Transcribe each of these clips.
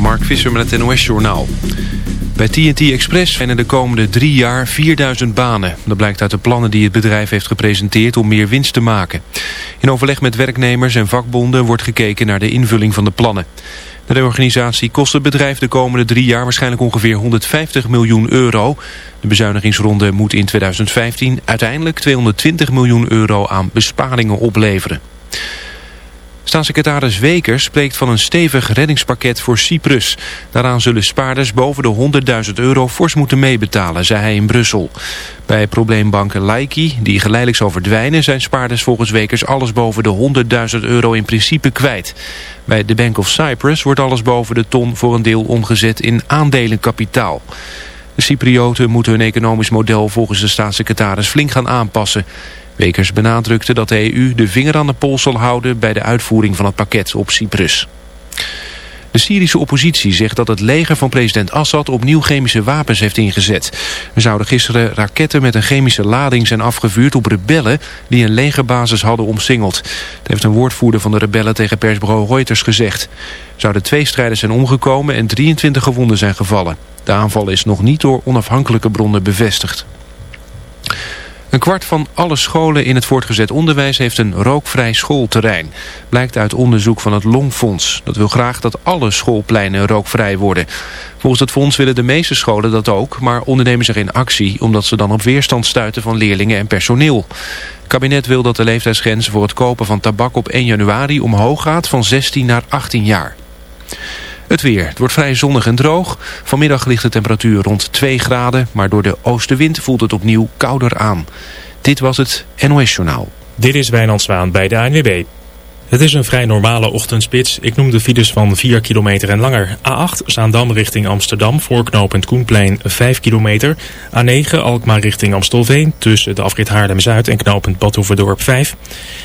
Mark Visser met het NOS-journaal. Bij TNT Express zijn er de komende drie jaar 4000 banen. Dat blijkt uit de plannen die het bedrijf heeft gepresenteerd om meer winst te maken. In overleg met werknemers en vakbonden wordt gekeken naar de invulling van de plannen. De reorganisatie kost het bedrijf de komende drie jaar waarschijnlijk ongeveer 150 miljoen euro. De bezuinigingsronde moet in 2015 uiteindelijk 220 miljoen euro aan besparingen opleveren. Staatssecretaris Wekers spreekt van een stevig reddingspakket voor Cyprus. Daaraan zullen spaarders boven de 100.000 euro fors moeten meebetalen, zei hij in Brussel. Bij probleembanken Laiki, die geleidelijk zal verdwijnen... zijn spaarders volgens Wekers alles boven de 100.000 euro in principe kwijt. Bij de Bank of Cyprus wordt alles boven de ton voor een deel omgezet in aandelenkapitaal. De Cyprioten moeten hun economisch model volgens de staatssecretaris flink gaan aanpassen... Wekers benadrukte dat de EU de vinger aan de pols zal houden bij de uitvoering van het pakket op Cyprus. De Syrische oppositie zegt dat het leger van president Assad opnieuw chemische wapens heeft ingezet. Er zouden gisteren raketten met een chemische lading zijn afgevuurd op rebellen die een legerbasis hadden omsingeld. Dat heeft een woordvoerder van de rebellen tegen persbureau Reuters gezegd. Er zouden twee strijders zijn omgekomen en 23 gewonden zijn gevallen. De aanval is nog niet door onafhankelijke bronnen bevestigd. Een kwart van alle scholen in het voortgezet onderwijs heeft een rookvrij schoolterrein. Blijkt uit onderzoek van het Longfonds. Dat wil graag dat alle schoolpleinen rookvrij worden. Volgens het fonds willen de meeste scholen dat ook, maar ondernemen zich in actie... omdat ze dan op weerstand stuiten van leerlingen en personeel. Het kabinet wil dat de leeftijdsgrens voor het kopen van tabak op 1 januari omhoog gaat van 16 naar 18 jaar. Het weer. Het wordt vrij zonnig en droog. Vanmiddag ligt de temperatuur rond 2 graden, maar door de oostenwind voelt het opnieuw kouder aan. Dit was het NOS Journaal. Dit is Wijnand Zwaan bij de ANWB. Het is een vrij normale ochtendspits. Ik noem de files van 4 kilometer en langer. A8 Zaandam richting Amsterdam, voorknopend Koenplein 5 kilometer. A9 Alkmaar richting Amstelveen, tussen de afrit Haarlem-Zuid en knooppunt Badhoevedorp 5.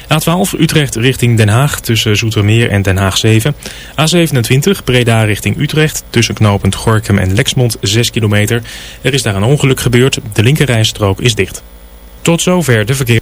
A12 Utrecht richting Den Haag, tussen Zoetermeer en Den Haag 7. A27 Breda richting Utrecht, tussen knooppunt Gorkum en Lexmond 6 kilometer. Er is daar een ongeluk gebeurd, de linkerrijstrook is dicht. Tot zover de verkeer.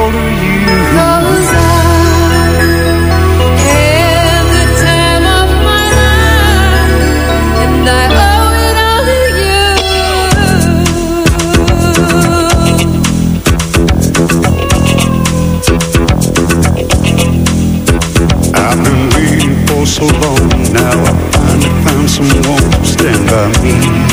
so long. Now I finally found someone to stand by me.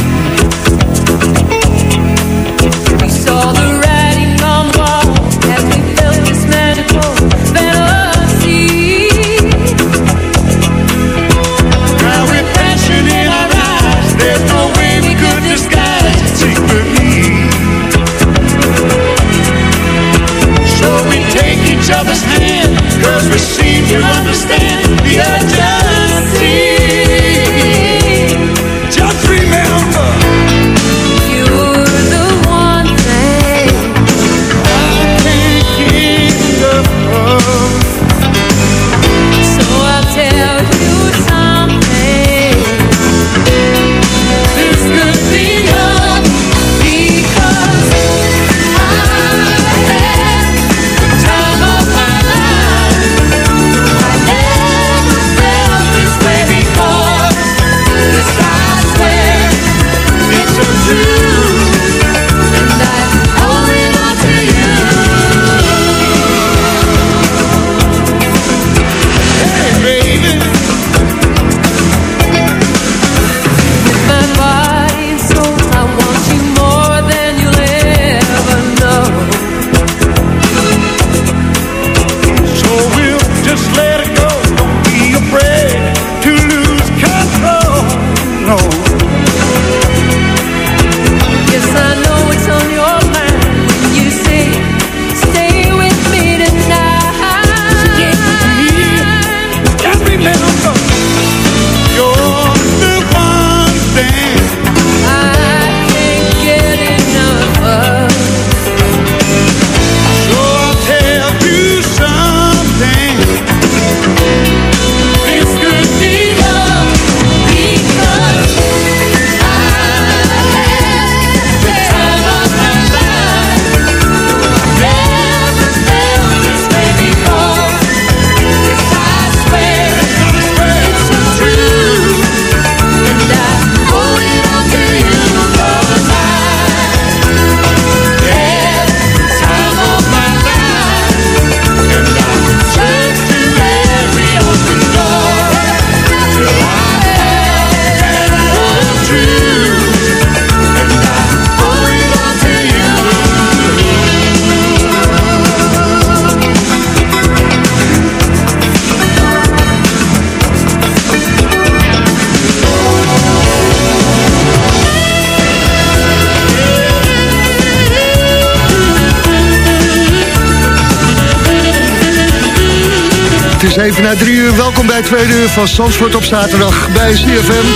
Na drie uur. Welkom bij het tweede uur van Zandvoort op zaterdag bij CFM.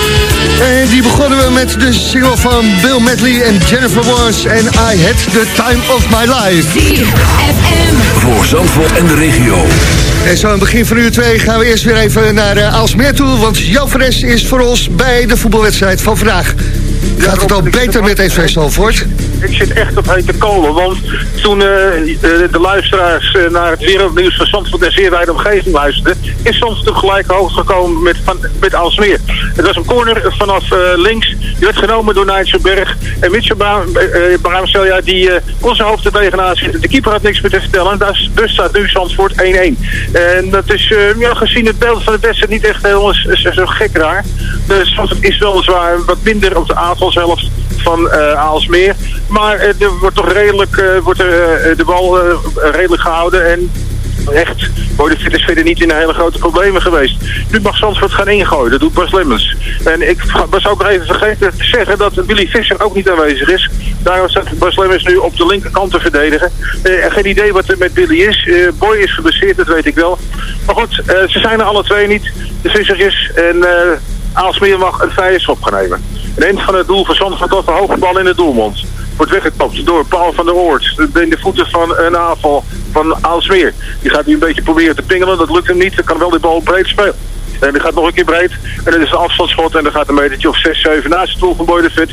En die begonnen we met de single van Bill Medley en Jennifer Warnes. En I Had The Time Of My Life. ZFM. Voor Zandvoort en de regio. En zo aan het begin van uur 2 gaan we eerst weer even naar uh, Aalsmeer toe. Want Jan Fres is voor ons bij de voetbalwedstrijd van vandaag. Gaat het al beter met SV Zandvoort? Zit echt op hete kolen, want toen eh, de, de luisteraars eh, naar het wereldnieuws van Zandvoort en zeer wijde omgeving luisterden, is Zandvoort gelijk hoog gekomen met, van, met Aalsmeer. Het was een corner vanaf eh, links, die werd genomen door Nigel Berg en Mitchell Braamsel, die eh, onze hoofd er tegenaan zit. De keeper had niks meer te vertellen, dus, dus staat nu Zandvoort 1-1. En dat is, eh, ja, gezien het beeld van de wedstrijd niet echt helemaal zo, gek raar. Dus Zandvoort is weliswaar wat minder op de aanvalshelft van eh Aalsmeer. Maar eh, er wordt toch redelijk, eh, wordt de bal redelijk gehouden. En echt, de Vet is verder niet in hele grote problemen geweest. Nu mag Zandvoort gaan ingooien, dat doet Bas Lemmens. En ik was ook even vergeten te zeggen dat Willy Visser ook niet aanwezig is. Daarom staat Bas Lemmens nu op de linkerkant te verdedigen. Geen idee wat er met Willy is. Boy is geblesseerd, dat weet ik wel. Maar goed, ze zijn er alle twee niet. De Vissertjes en eh Aalsmeer mag een vrije schop gaan nemen. En eind van het doel van Zandvoort tot de hoge bal in de doelmond. Wordt weggekapt door Paul van der Oort. In de voeten van een aanval van Aalsmeer. Die gaat nu een beetje proberen te pingelen. Dat lukt hem niet. Dan kan wel die bal breed spelen. En die gaat nog een keer breed. En dat is een afstandsschot. En dan gaat een metertje of 6, 7 naast het doel van Vet.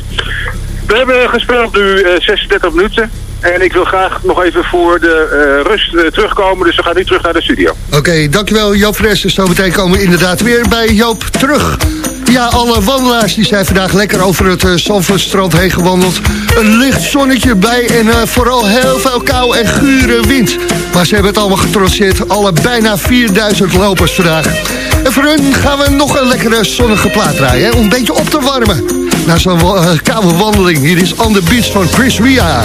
We hebben gespeeld nu eh, 36 minuten. En ik wil graag nog even voor de eh, rust eh, terugkomen. Dus we gaan nu terug naar de studio. Oké, dankjewel Joop Fres. Zometeen komen we inderdaad weer bij Joop terug. Ja, alle wandelaars die zijn vandaag lekker over het uh, heen gewandeld. Een licht zonnetje bij en vooral heel veel kou en gure wind. Maar ze hebben het allemaal getrotseerd. Alle bijna 4000 lopers vandaag. En voor hun gaan we nog een lekkere zonnige plaat draaien. Hè, om een beetje op te warmen. Na zo'n uh, koude wandeling. Hier is On The Beach van Chris Ria.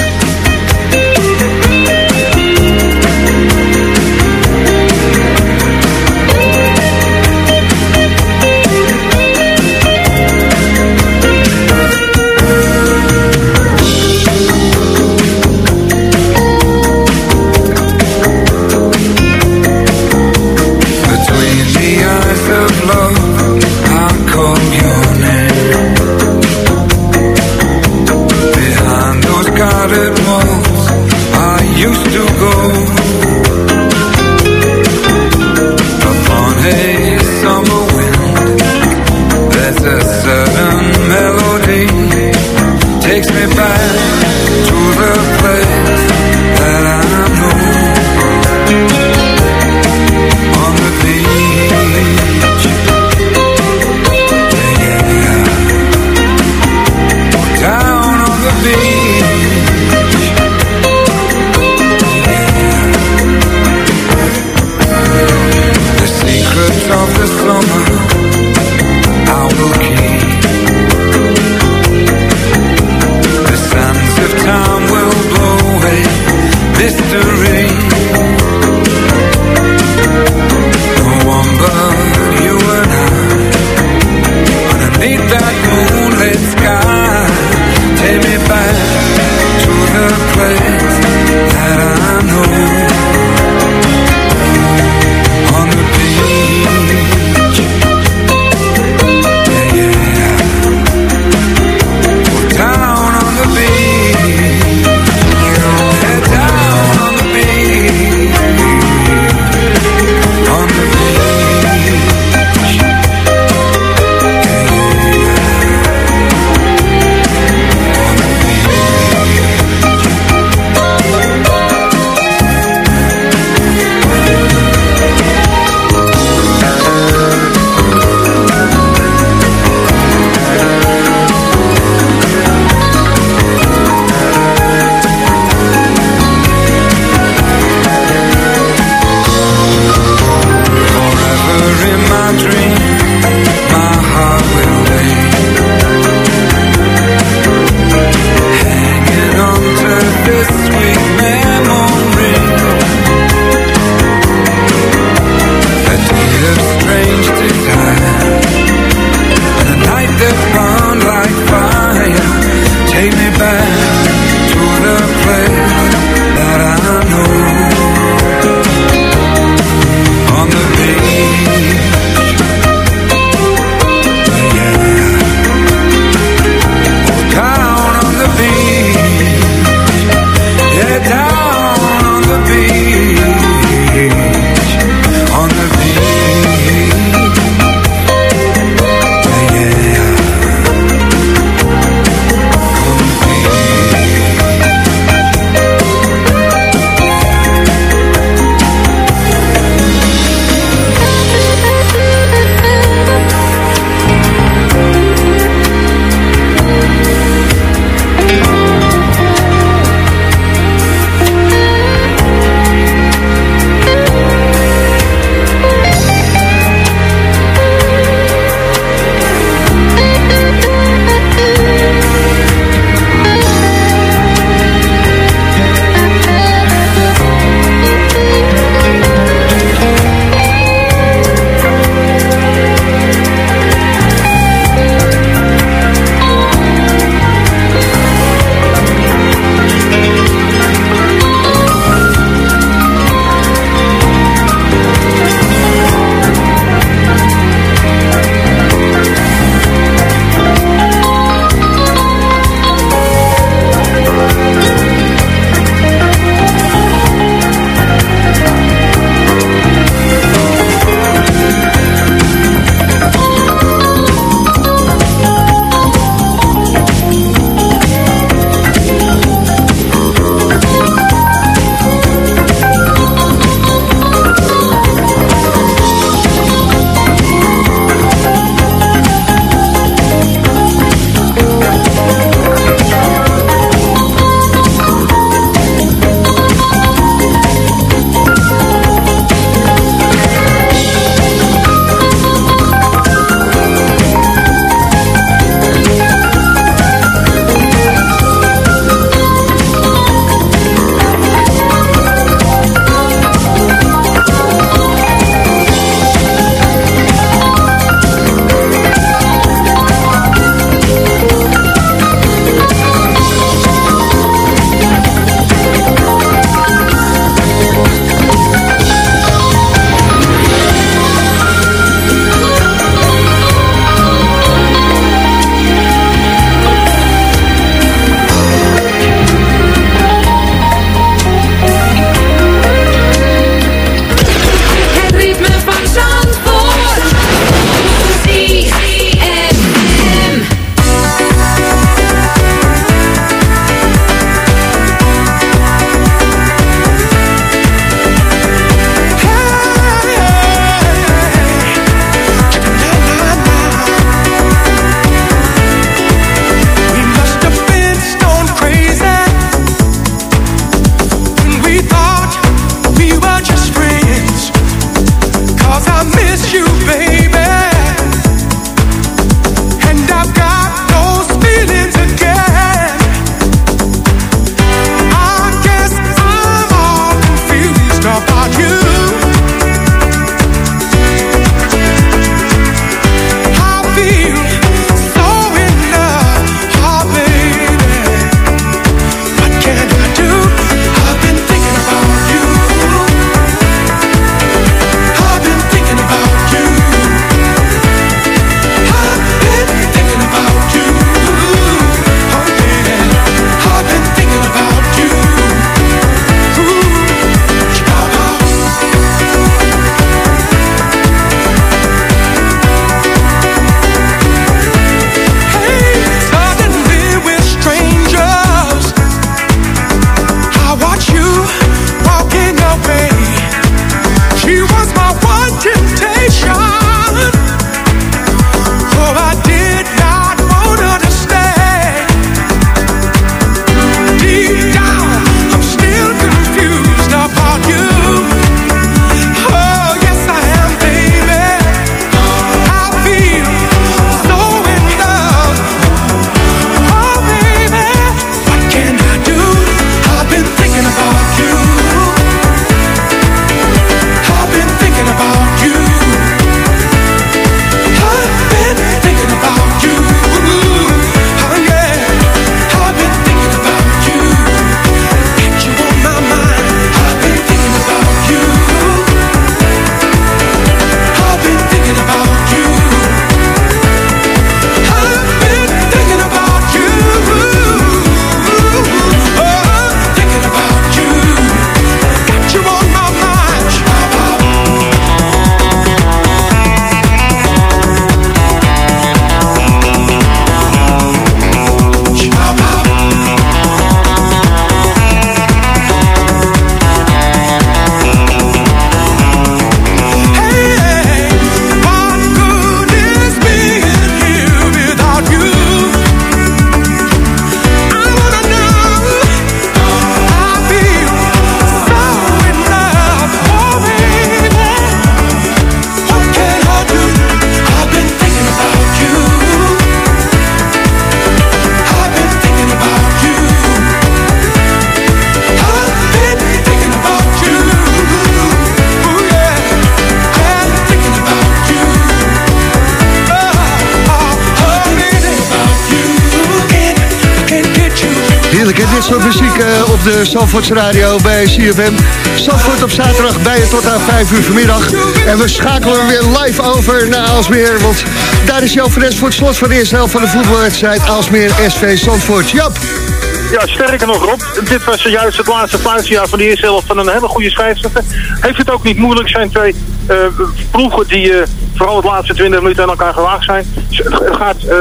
De Zandvoorts Radio bij CFM. Zandvoort op zaterdag bij je tot aan 5 uur vanmiddag. En we schakelen weer live over naar Aalsmeer. Want daar is Joop Fres voor het slot van de eerste helft van de voetbalwedstrijd Aalsmeer SV Zandvoort. Jap! Ja, sterker nog Rob, dit was zojuist het laatste fluitjaar van de eerste helft van een hele goede scheidsrechter. Heeft het ook niet moeilijk, zijn twee eh, ploegen die uh, vooral het laatste 20 minuten aan elkaar gewaagd zijn. Het gaat uh,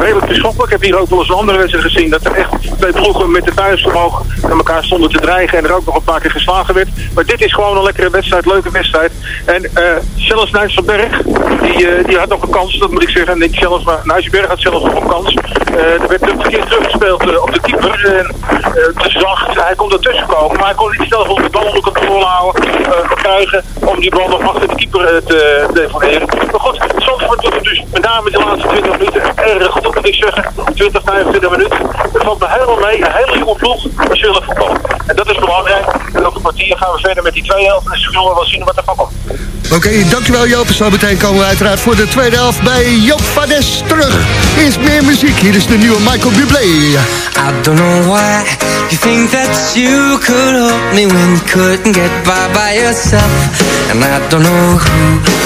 redelijk beschoppelijk. Ik heb hier ook wel eens een andere wedstrijd gezien dat er echt twee ploegen met de thuisvermogen aan elkaar stonden te dreigen en er ook nog een paar keer geslagen werd. Maar dit is gewoon een lekkere wedstrijd, leuke wedstrijd. En zelfs Nijsselberg, die, die had nog een kans, dat moet ik zeggen. En ik zelfs, maar Nijsselberg had zelfs nog een kans. er werd een keer teruggespeeld op de keeper. te zacht, hij kon ertussen komen, maar hij kon niet zelf op de bal onder controle houden, krijgen om die bal nog achter de keeper eh, te deponeren. Maar goed, Zandvoort doet het dus met name de laatste 20 minuten erg moet ik zeggen. 20, 25 minuten. Het valt me helemaal mee. Een hele jonge ploeg, maar zullen voetballen. En dat is belangrijk. En over een kwartier gaan we verder met die twee helft. En zullen we wel zien wat er van komt. Oké, dankjewel Joop. Zo meteen komen we uiteraard voor de tweede helft bij Joop van Nes terug. Is meer muziek. Hier is de nieuwe Michael Bublé. I don't know why you think that you could help me when you couldn't get by by yourself. And I don't know who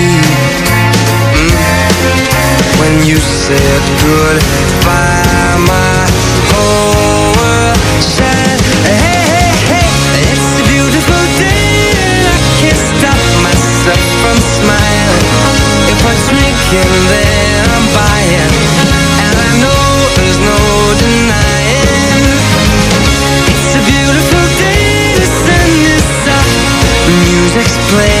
when you said goodbye. My whole world shined. Hey, hey, hey, it's a beautiful day, and I can't stop myself from smiling. If I'm drinking, then I'm buying, and I know there's no denying. It's a beautiful day, the sun is up, music's playing,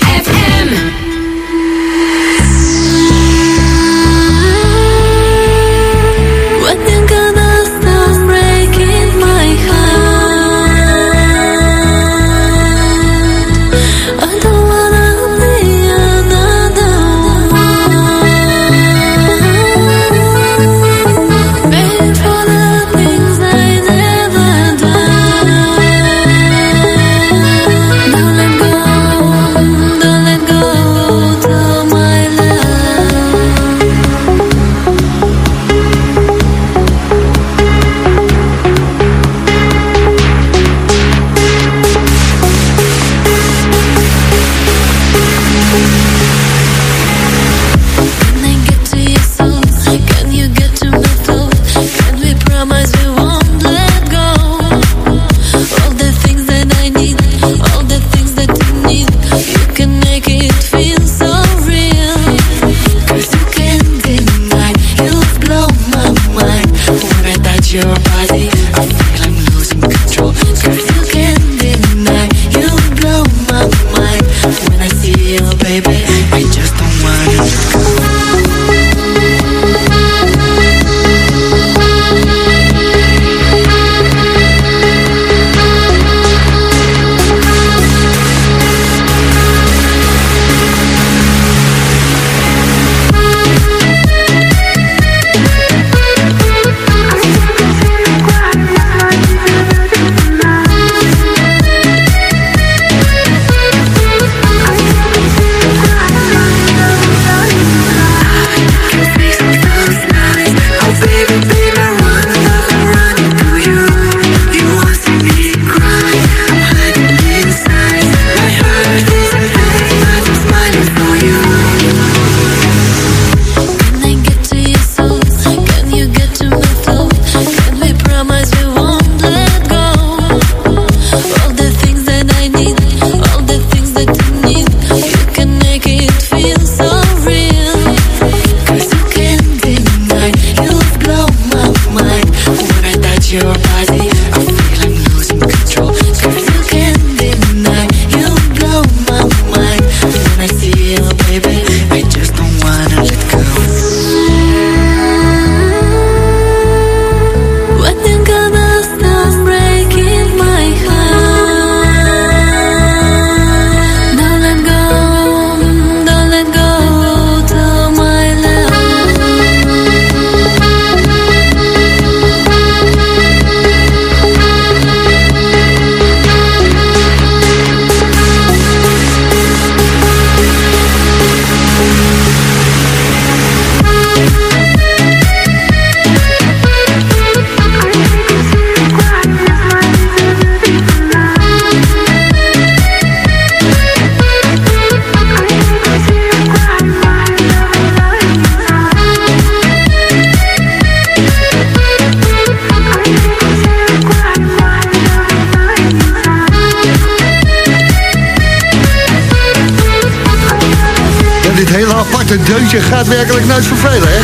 deuntje gaat werkelijk nooit vervelen, hè?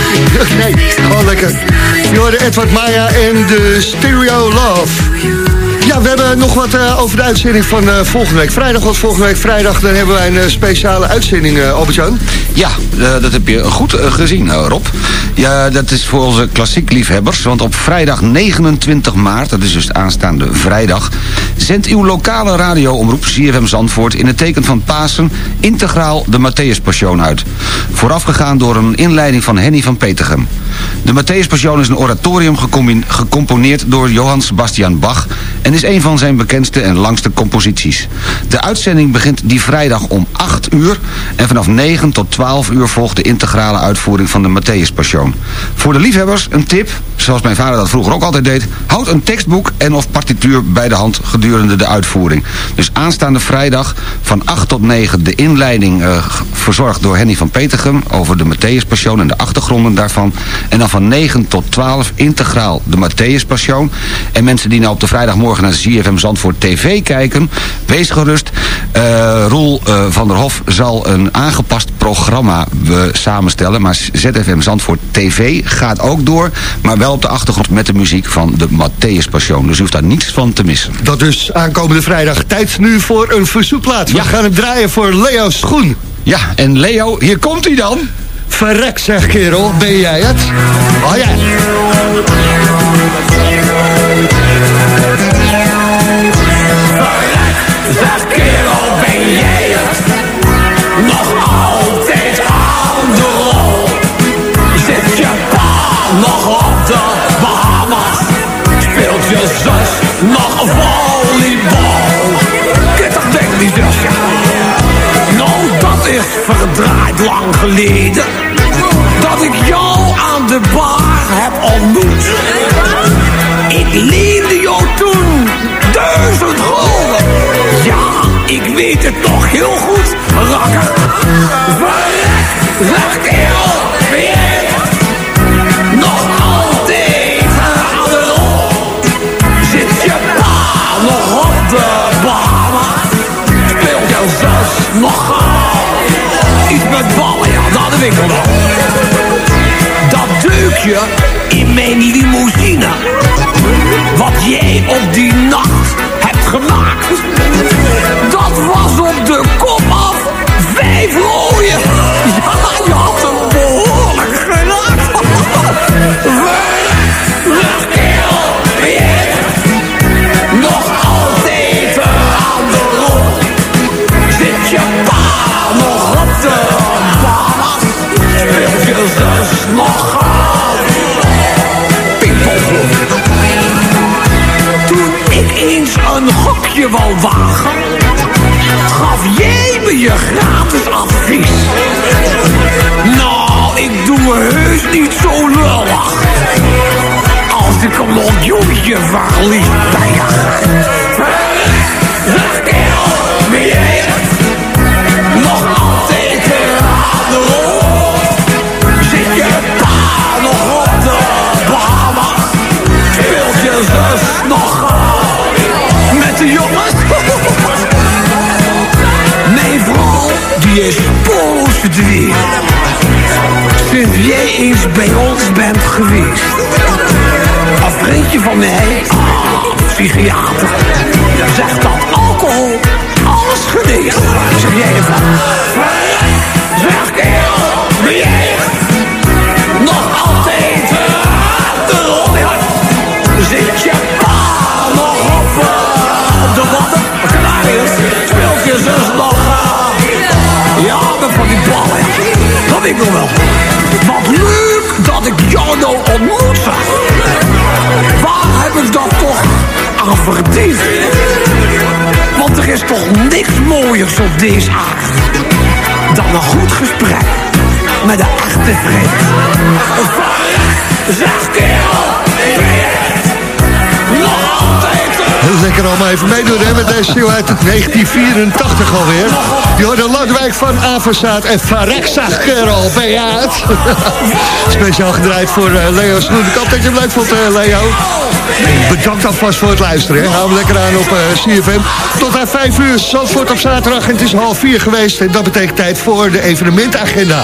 Nee, gewoon lekker. Je hoorde Edward Maya en de Stereo Love. Ja, we hebben nog wat eh, over de uitzending van eh, volgende week vrijdag. Want volgende week vrijdag dan hebben wij een eh, speciale uitzending, uh, Albert-Jan. Ja, eh, dat heb je goed eh, gezien, eh, Rob. Ja, dat is voor onze klassiek liefhebbers. Want op vrijdag 29 maart, dat is dus aanstaande vrijdag... zendt uw lokale radioomroep CFM Zandvoort... in het teken van Pasen integraal de Matthäus Passion uit. Voorafgegaan door een inleiding van Henny van Petergem. De Matthäus Passion is een oratorium gecomponeerd door Johann Sebastian Bach... en is een van zijn bekendste en langste composities. De uitzending begint die vrijdag om 8 uur... en vanaf 9 tot 12 uur volgt de integrale uitvoering van de Matthäus Passion. Voor de liefhebbers een tip, zoals mijn vader dat vroeger ook altijd deed... houd een tekstboek en of partituur bij de hand gedurende de uitvoering. Dus aanstaande vrijdag van 8 tot 9 de inleiding eh, verzorgd door Henny van Petergem... over de Matthäus Passion en de achtergronden daarvan. En dan van 9 tot 12 integraal de Matthäus Passion. En mensen die nou op de vrijdagmorgen naar ZFM Zandvoort TV kijken... wees gerust, eh, Roel eh, van der Hof zal een aangepast programma eh, samenstellen. Maar ZFM Zandvoort TV gaat ook door. Maar wel op de achtergrond met de muziek van de Matthäus Passion. Dus u hoeft daar niets van te missen. Dat dus aankomende vrijdag. Tijd nu voor een verzoekplaat. We gaan hem draaien voor Leo Schoen. Ja, en Leo, hier komt hij dan. Verrek zeg kerel, ben jij het? Oh ja. Zeg kerel, ben jij het? Nog altijd aan de rol. Zit je pa nog op de Bahamas? Speelt je zus nog volleybal? Kittig denk die zusje. Nou, verdraaid lang geleden. Dat ik jou aan de bar heb ontmoet. Ik leende deze aarde dan een goed gesprek met een echte vriend. Kerel, lekker allemaal even meedoen hè, met deze show uit 1984 alweer. Hoorde Lodewijk van Aversaat en Farekzag kerel, ben je het? Speciaal gedraaid voor eh, Leo Snoen. Ik hoop dat je het leuk vond, eh, Leo. Bedankt alvast voor het luisteren. Hou hem lekker aan op eh, CFM. Tot aan 5 uur, Zandvoort op zaterdag. En het is half vier geweest. En dat betekent tijd voor de evenementagenda.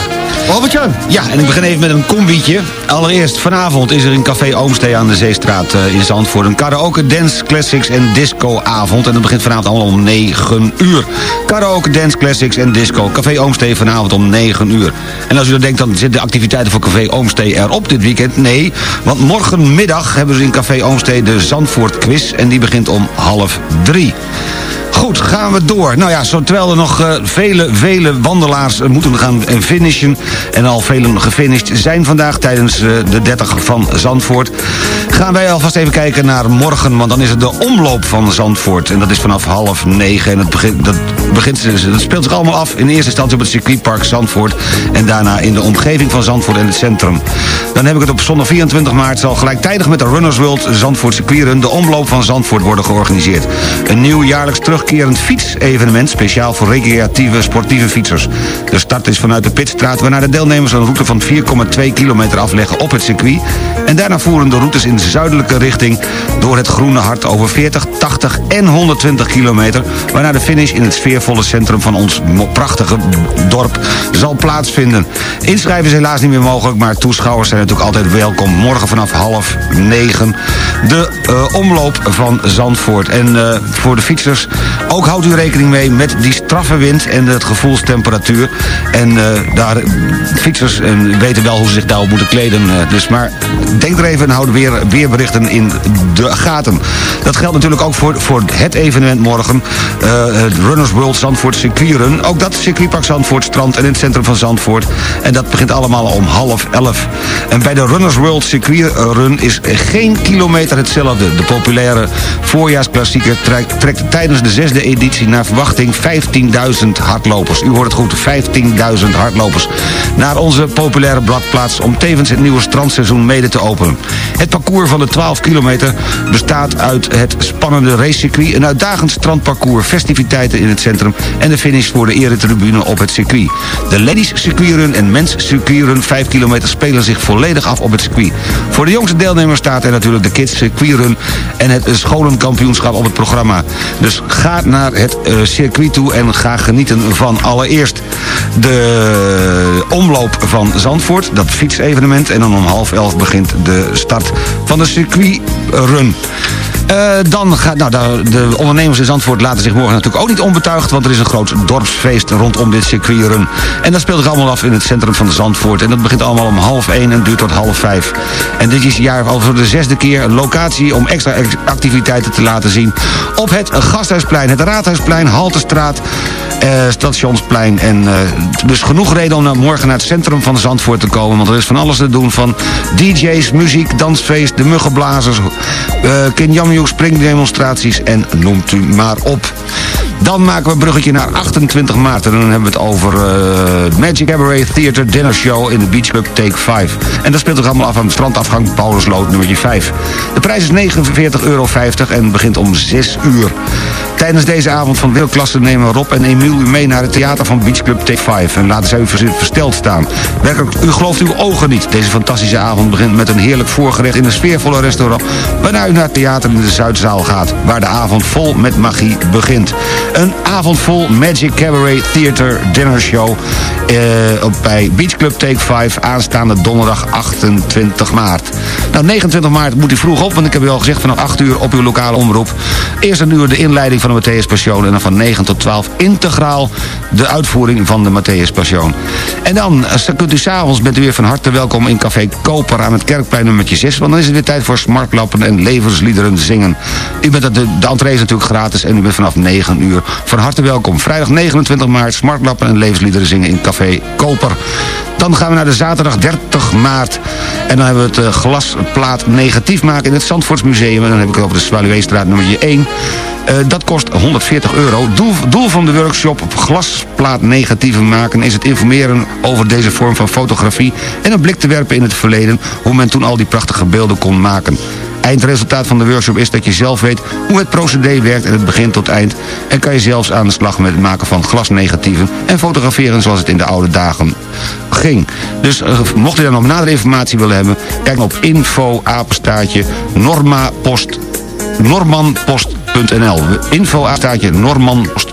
Albert-Jan. Ja, en ik begin even met een combietje. Allereerst, vanavond is er in Café Oomstee aan de Zeestraat eh, in Zandvoort... een karaoke, dance, classics en disco-avond. En dat begint vanavond allemaal om 9 uur. Karaoke, dance, classics en disco. Café Oomstee vanavond om 9 uur. En als u dan denkt, dan zitten de activiteiten voor Café Oomstee erop dit weekend. Nee, want morgenmiddag hebben ze in Café Oomstee de Zandvoort Quiz... en die begint om half drie. Goed, gaan we door. Nou ja, zo, er nog eh, vele, vele wandelaars eh, moeten gaan finishen... en al velen gefinished zijn vandaag tijdens eh, de 30 van Zandvoort... gaan wij alvast even kijken naar morgen... want dan is het de omloop van Zandvoort. En dat is vanaf half negen. En het begint, dat, begint, dat speelt zich allemaal af in eerste instantie op het circuitpark Zandvoort... en daarna in de omgeving van Zandvoort en het centrum. Dan heb ik het op zondag 24 maart... zal gelijktijdig met de Runners World Zandvoort circuitrun... de omloop van Zandvoort worden georganiseerd. Een nieuw jaarlijks terugkerend fietsevenement... speciaal voor recreatieve sportieve fietsers. De start is vanuit de Pitstraat... waarna de deelnemers een route van 4,2 kilometer afleggen op het circuit... en daarna voeren de routes in de zuidelijke richting... door het Groene Hart over 40, 80 en 120 kilometer... waarna de finish in het sfeervolle centrum van ons prachtige dorp zal plaatsvinden. Inschrijven is helaas niet meer mogelijk... maar toeschouwers zijn natuurlijk altijd welkom. Morgen vanaf half negen de eh, omloop van Zandvoort. En eh, voor de fietsers, ook houdt u rekening mee met die straffe wind en het gevoelstemperatuur. En eh, daar, fietsers weten wel hoe ze zich daarop moeten kleden. dus maar denk er even en houd weer, weerberichten in de gaten. Dat geldt natuurlijk ook voor, voor het evenement morgen. eh, het Runners World Zandvoort circuitrun. Ook dat circuitpark Zandvoort strand en in het centrum van Zandvoort. En dat begint allemaal om half elf. En bij de Runners World circuitrun is geen kilometer hetzelfde. De populaire voorjaarsklassieker trekt, trekt tijdens de zesde editie naar verwachting 15.000 hardlopers. U hoort het goed, 15.000 hardlopers. Naar onze populaire bladplaats om tevens het nieuwe strandseizoen mede te openen. Het parcours van de 12 kilometer bestaat uit het spannende racecircuit... een uitdagend strandparcours, festiviteiten in het centrum... en de finish voor de eretribune op het circuit. De ladies circuitrun en mens circuitrun 5 kilometer spelen zich volledig af op het circuit. Voor de jongste deelnemers staat er natuurlijk de kids circuitrun... en het scholenkampioenschap op het programma. Dus ga naar het eh, circuit toe en ga genieten van allereerst de omloop van Zandvoort, dat fietsevenement. En dan om half elf begint de start van de circuitrun. Eh, dan gaat, nou, de, de ondernemers in Zandvoort laten zich morgen natuurlijk ook niet onbetuigd... want er is een groot dorpsfeest rondom dit circuitrun. En dat speelt zich allemaal af in het centrum van Zandvoort. En dat begint allemaal om half één en duurt tot half vijf. En dit is jaar al voor de zesde keer een locatie om extra ex- activiteiten te laten zien... op het Gasthuisplein, het Raadhuisplein, Haltestraat, eh, Stationsplein. En eh, dus genoeg reden om morgen naar het centrum van Zandvoort te komen... want er is van alles te doen van DJ's, muziek, dansfeest, de muggenblazers... eh Kinjamjoe, springdemonstraties en noemt u maar op. Dan maken we een bruggetje naar 28 maart. En dan hebben we het over eh, Magic Cabaret Theater Dinner Show in de Beach Club Take 5. En dat speelt zich allemaal af aan het strandafgang Paulusloot nummer 5. De prijs is 49,50 euro en begint om 6 uur. Tijdens deze avond van wereldklasse nemen Rob en Emiel u mee naar het theater van Beach Club Take 5. En laten zij u vers- versteld staan. Werkelijk, u gelooft uw ogen niet. Deze fantastische avond begint met een heerlijk voorgerecht in een sfeervolle restaurant. Waarna u naar het theater in de Zuidzaal gaat. Waar de avond vol met magie begint. Een avond vol Magic Cabaret Theater Dinner Show. eh, bij Beach Club Take 5 aanstaande donderdag 28 maart. Nou, 29 maart moet u vroeg op, want ik heb u al gezegd vanaf 8 uur op uw lokale omroep. Eerst een uur de inleiding van de Matthäus Passion en dan van 9 tot 12 integraal de uitvoering van de Matthäus Passion. En dan eh, kunt u s'avonds bent u weer van harte welkom in Café Koper aan het Kerkplein nummertje 6, want dan is het weer tijd voor smartlappen en levensliederen zingen. U bent de, de entree is natuurlijk gratis en u bent vanaf 9 uur van harte welkom. Vrijdag 29 maart smartlappen en levensliederen zingen in Café Koper. Dan gaan we naar de zaterdag 30 maart. En dan hebben we het eh, glasplaat negatief maken in het Zandvoortsmuseum. En dan heb ik het over de Swaluweestraat nummer 1. Eh, dat kost 140 euro. Doel, doel van de workshop op glasplaat negatieven maken... is het informeren over deze vorm van fotografie... en een blik te werpen in het verleden... hoe men toen al die prachtige beelden kon maken. Eindresultaat van de workshop is dat je zelf weet hoe het procedé werkt en het begin tot eind. En kan je zelfs aan de slag met het maken van glasnegatieven en fotograferen zoals het in de oude dagen ging. Dus eh, mocht u dan nog nadere informatie willen hebben, kijk op info apenstaartje normapost normanpost.nl info apenstaartje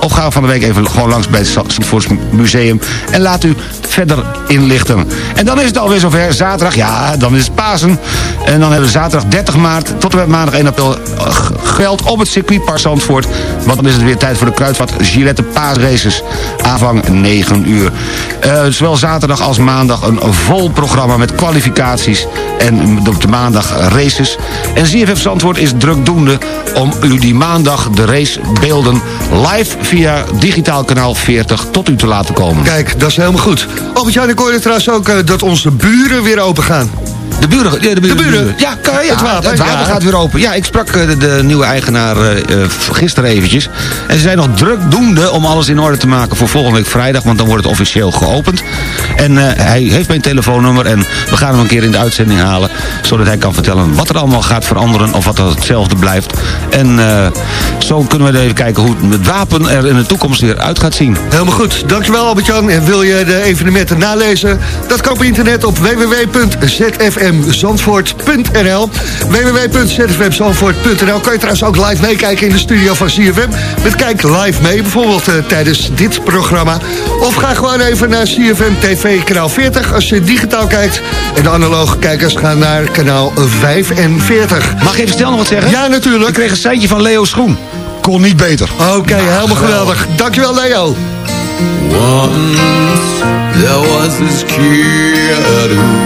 Of ga van de week even gewoon langs bij het Zandvoorts Museum en laat u verder inlichten. En dan is het alweer zover, zaterdag, ja, dan is het Pasen. En dan hebben we zaterdag 30 maart tot en met maandag 1 april eh, geld op het circuitpark Zandvoort. Want dan is het weer tijd voor de Kruidvat Gillette Paasraces. Aanvang 9 uur. Eh, zowel zaterdag als maandag een vol programma met kwalificaties en op de maandag races. En ZFF Zandvoort is drukdoende om u die maandag de racebeelden live via digitaal kanaal 40 tot u te laten komen. Kijk, dat is helemaal goed. Albert-Jan, ik hoorde trouwens ook eh, dat onze buren weer open gaan. De buren, ja, de buren. De buren. Ja, kan- ja, Het water, ja. gaat weer open. Ja, ik sprak eh, de, de nieuwe eigenaar eh, gisteren eventjes. En ze zijn nog drukdoende om alles in orde te maken voor volgende week vrijdag. Want dan wordt het officieel geopend. En hij heeft mijn telefoonnummer en we gaan hem een keer in de uitzending halen. Zodat hij kan vertellen wat er allemaal gaat veranderen of wat hetzelfde blijft. En zo kunnen we even kijken hoe het wapen er in de toekomst weer uit gaat zien. Helemaal goed. Dankjewel Albert-Jan. En wil je de evenementen nalezen? Dat kan op internet op www.zfmzandvoort.nl www.zfmzandvoort.nl Kan je trouwens ook live meekijken in de studio van CFM. Met Kijk Live mee, bijvoorbeeld eh, tijdens dit programma. Of ga gewoon even naar CFM TV kanaal 40 als je digitaal kijkt. En de analoge kijkers gaan naar kanaal 45. Mag ik even snel nog wat zeggen? Ja, natuurlijk. Ik kreeg een seintje van Leo Schoen. Kon niet beter. Oké, helemaal geweldig. Dankjewel Leo. Once there was this kid who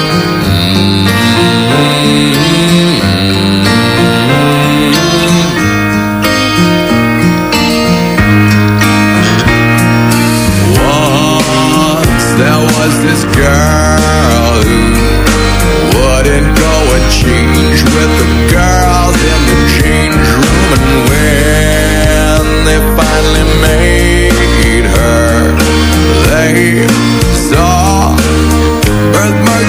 Made her they saw birthmarks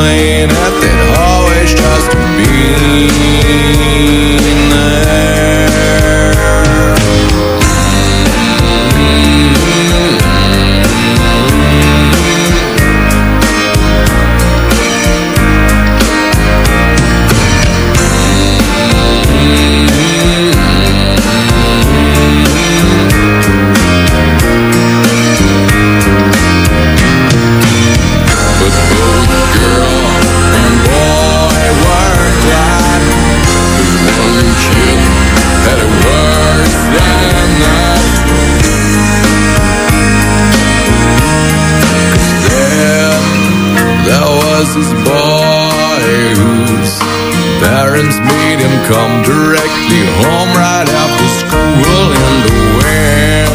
lane that always just be. Was this boy whose parents made him come directly home right after school And when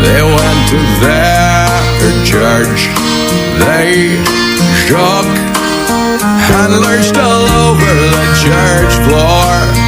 they went to their church. They shook and lurched all over the church floor.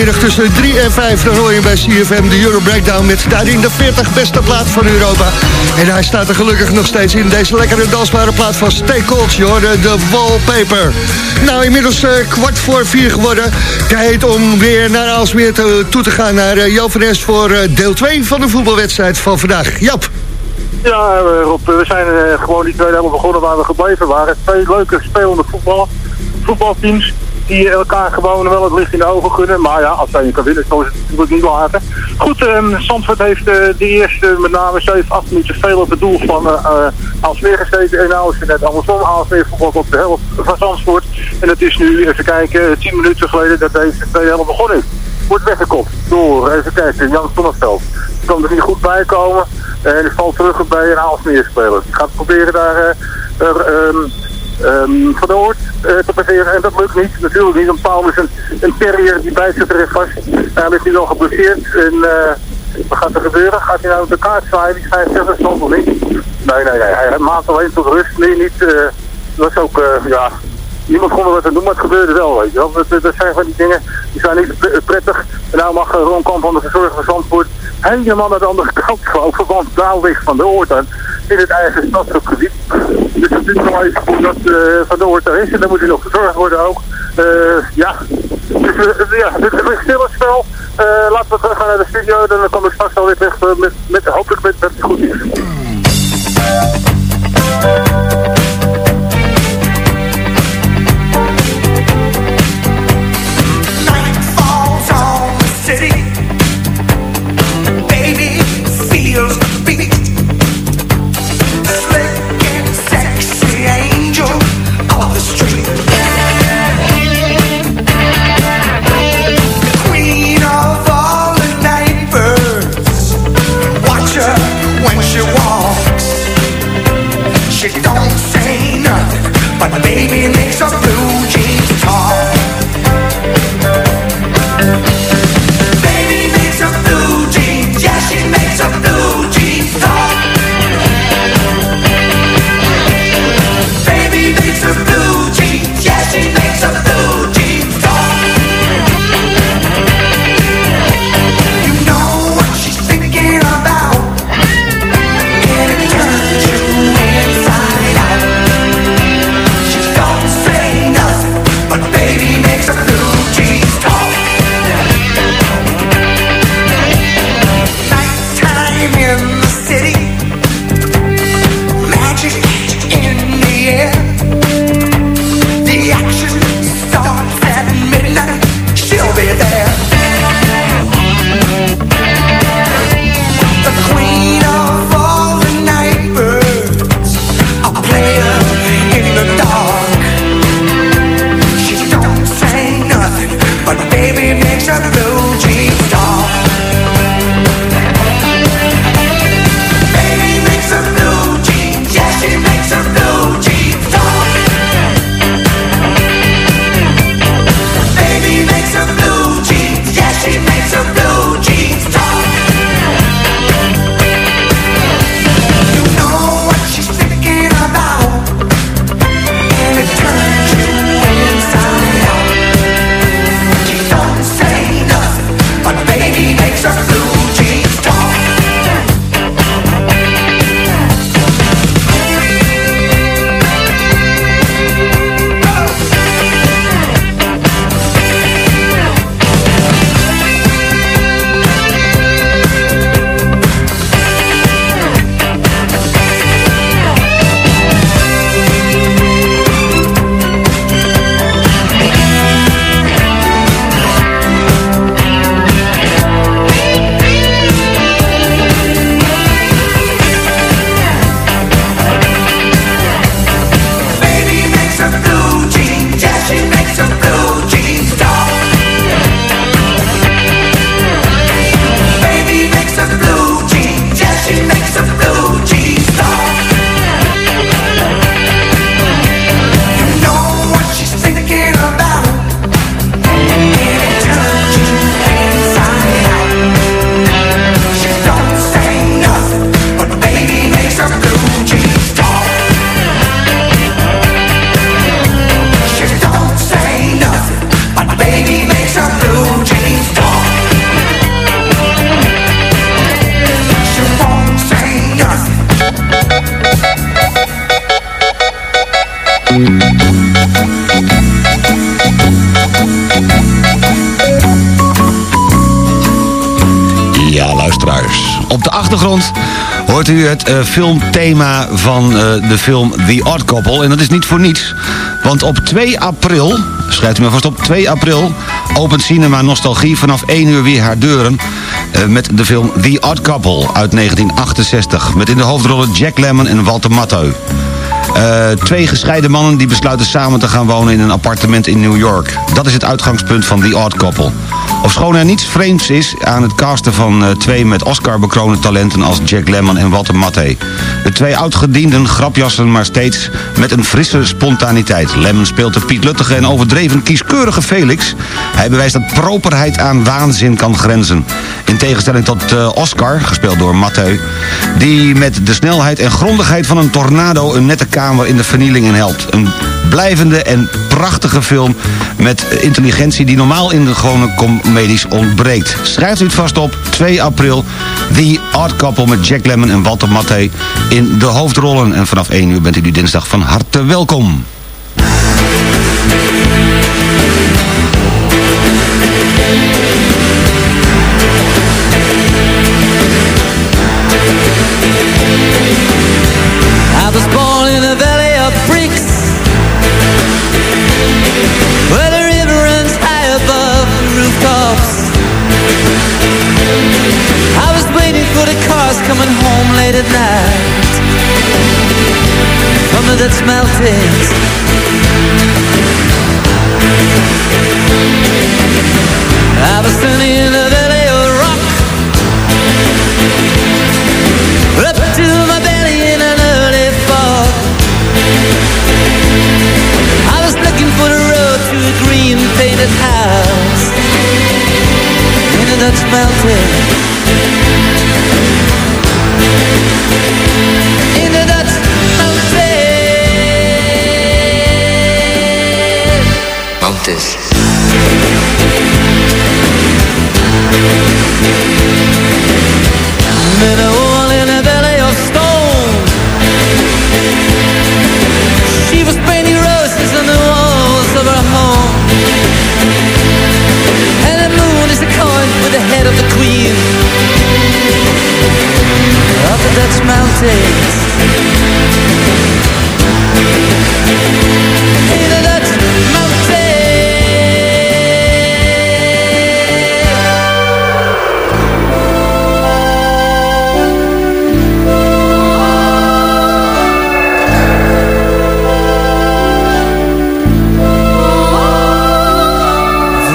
Tussen 3 en 5 dan hoor bij CFM de Euro Breakdown... met daarin de 40 beste plaat van Europa. En hij staat er gelukkig nog steeds in deze lekkere dansbare plaat van Stay Cold. De wallpaper. Nou, inmiddels eh, kwart voor vier geworden. Tijd om weer naar Aalsmeer te, toe te gaan naar uh, Joop voor eh, deel 2 van de voetbalwedstrijd van vandaag. Jap. Ja, Rob, we zijn gewoon die tweede helft begonnen waar we gebleven waren. Twee leuke spelende voetbal, voetbalteams die elkaar gewoon wel het licht in de ogen gunnen. Maar ja, als zij je kan winnen, zo is het niet laten. Goed, um, Zandvoort heeft uh, de eerste met name 7, 8 minuten veel op het doel van uh, uh, Aalsmeer gezeten. En nou is het net andersom. Aalsmeer voetbal op de helft van Zandvoort. En het is nu, even kijken, 10 minuten geleden dat deze tweede helft begonnen is. Wordt weggekopt door, even kijken, Jan Sonneveld. Kan er niet goed bij komen. En die valt terug bij een Aalsmeer speler. Die gaat proberen daar um, um, de uh, te passeren. En dat lukt niet. Natuurlijk niet. Een Paul is een, een terrier die bijt zich er echt vast. Hij is nu al geblesseerd. En uh, wat gaat er gebeuren? Gaat hij nou de kaart zwaaien? Die schijnt zelf nog niet. Nee, nee, nee. Hij maakt alleen tot rust. Nee, niet. dat is ook, ja, niemand kon er wat aan doen, maar het gebeurde wel, weet je wel. Dat, zijn van die dingen, die zijn niet prettig. En nou mag Ron Kamp van de verzorger van Zandvoort helemaal naar de andere kant gelopen, want daar ligt van de Oort aan in het eigen stadsgebied. Dus het is even dat uh, van de Oort daar is en dan moet hij nog verzorgd worden ook. Uh, ja, dus uh, ja, dit is een stil spel. laten we terug gaan naar de studio, dan kom ik straks alweer terug met, met, hopelijk met, met goed nieuws. my baby achtergrond hoort u het eh, filmthema van eh, de film The Odd Couple. En dat is niet voor niets. Want op 2 april, schrijft u maar vast op, 2 april... opent Cinema Nostalgie vanaf 1 uur weer haar deuren... eh, met de film The Odd Couple uit 1968. Met in de hoofdrollen Jack Lemmon en Walter Matthau. Eh, twee gescheiden mannen die besluiten samen te gaan wonen in een appartement in New York. Dat is het uitgangspunt van The Odd Couple. Ofschoon er niets vreemds is aan het casten van eh, twee met Oscar bekroonde talenten als Jack Lemmon en Walter Matthau. De twee oudgedienden grapjassen maar steeds met een frisse spontaniteit. Lemmon speelt de Piet Luttige en overdreven kieskeurige Felix. Hij bewijst dat properheid aan waanzin kan grenzen. In tegenstelling tot eh, Oscar, gespeeld door Matthau... die met de snelheid en grondigheid van een tornado... een nette kamer in de vernieling in helpt. Een blijvende en prachtige film met intelligentie... die normaal in de gewone comedies ontbreekt. Schrijft u het vast op, 2 april... The Odd Couple met Jack Lemmon en Walter Matthau in de hoofdrollen. En vanaf 1 uur bent u die dinsdag van harte welkom.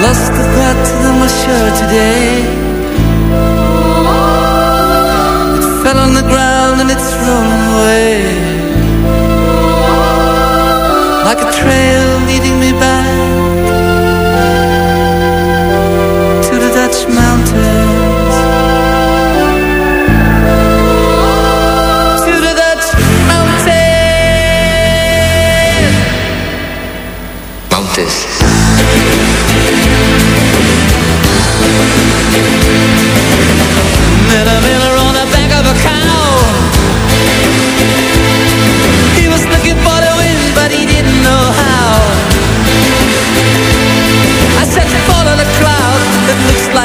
Lost the button on my shirt today It fell on the ground and it's rolling away. Like a trail leading me back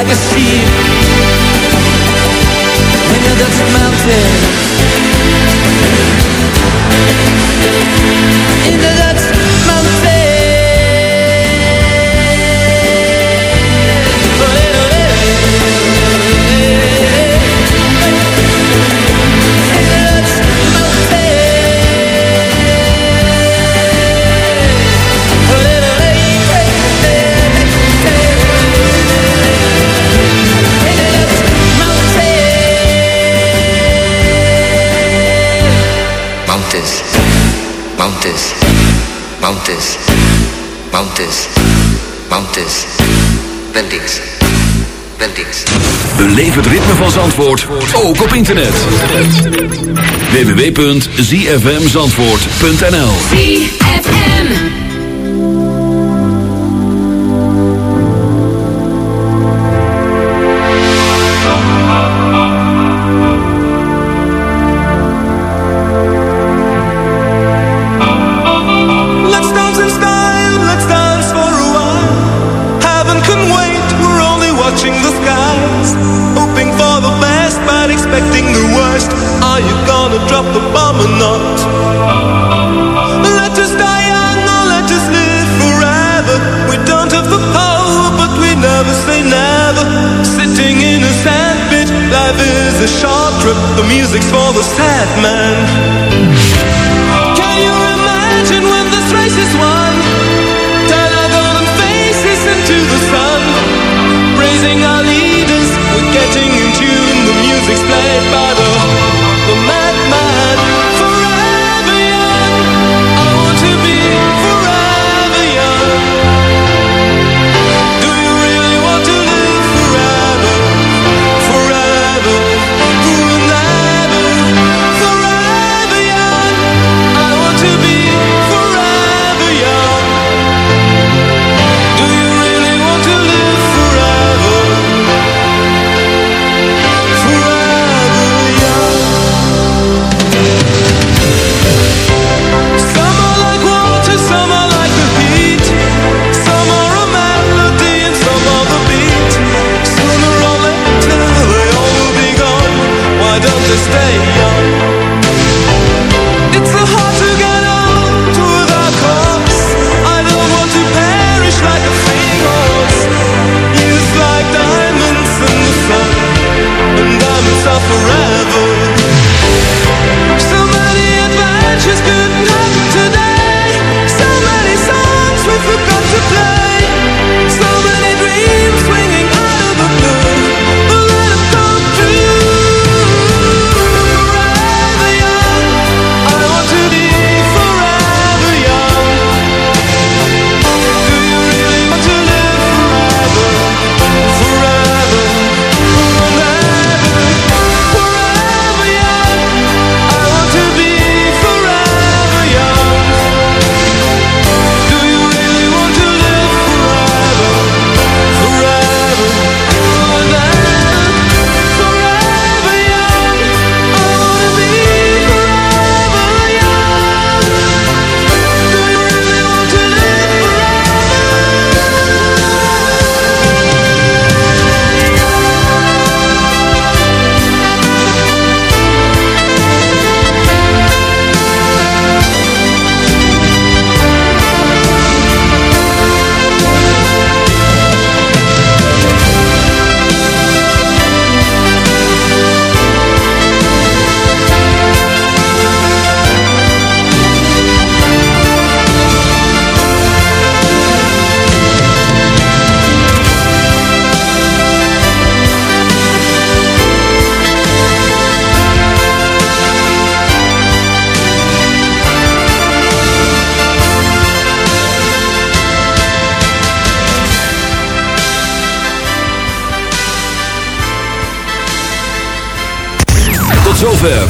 like a sheep In the Dutch mountain. In the Mountains. Bendings. Bendings. Beleef het ritme van Zandvoort, ook op internet. www.zfmzandvoort.nl ZFM.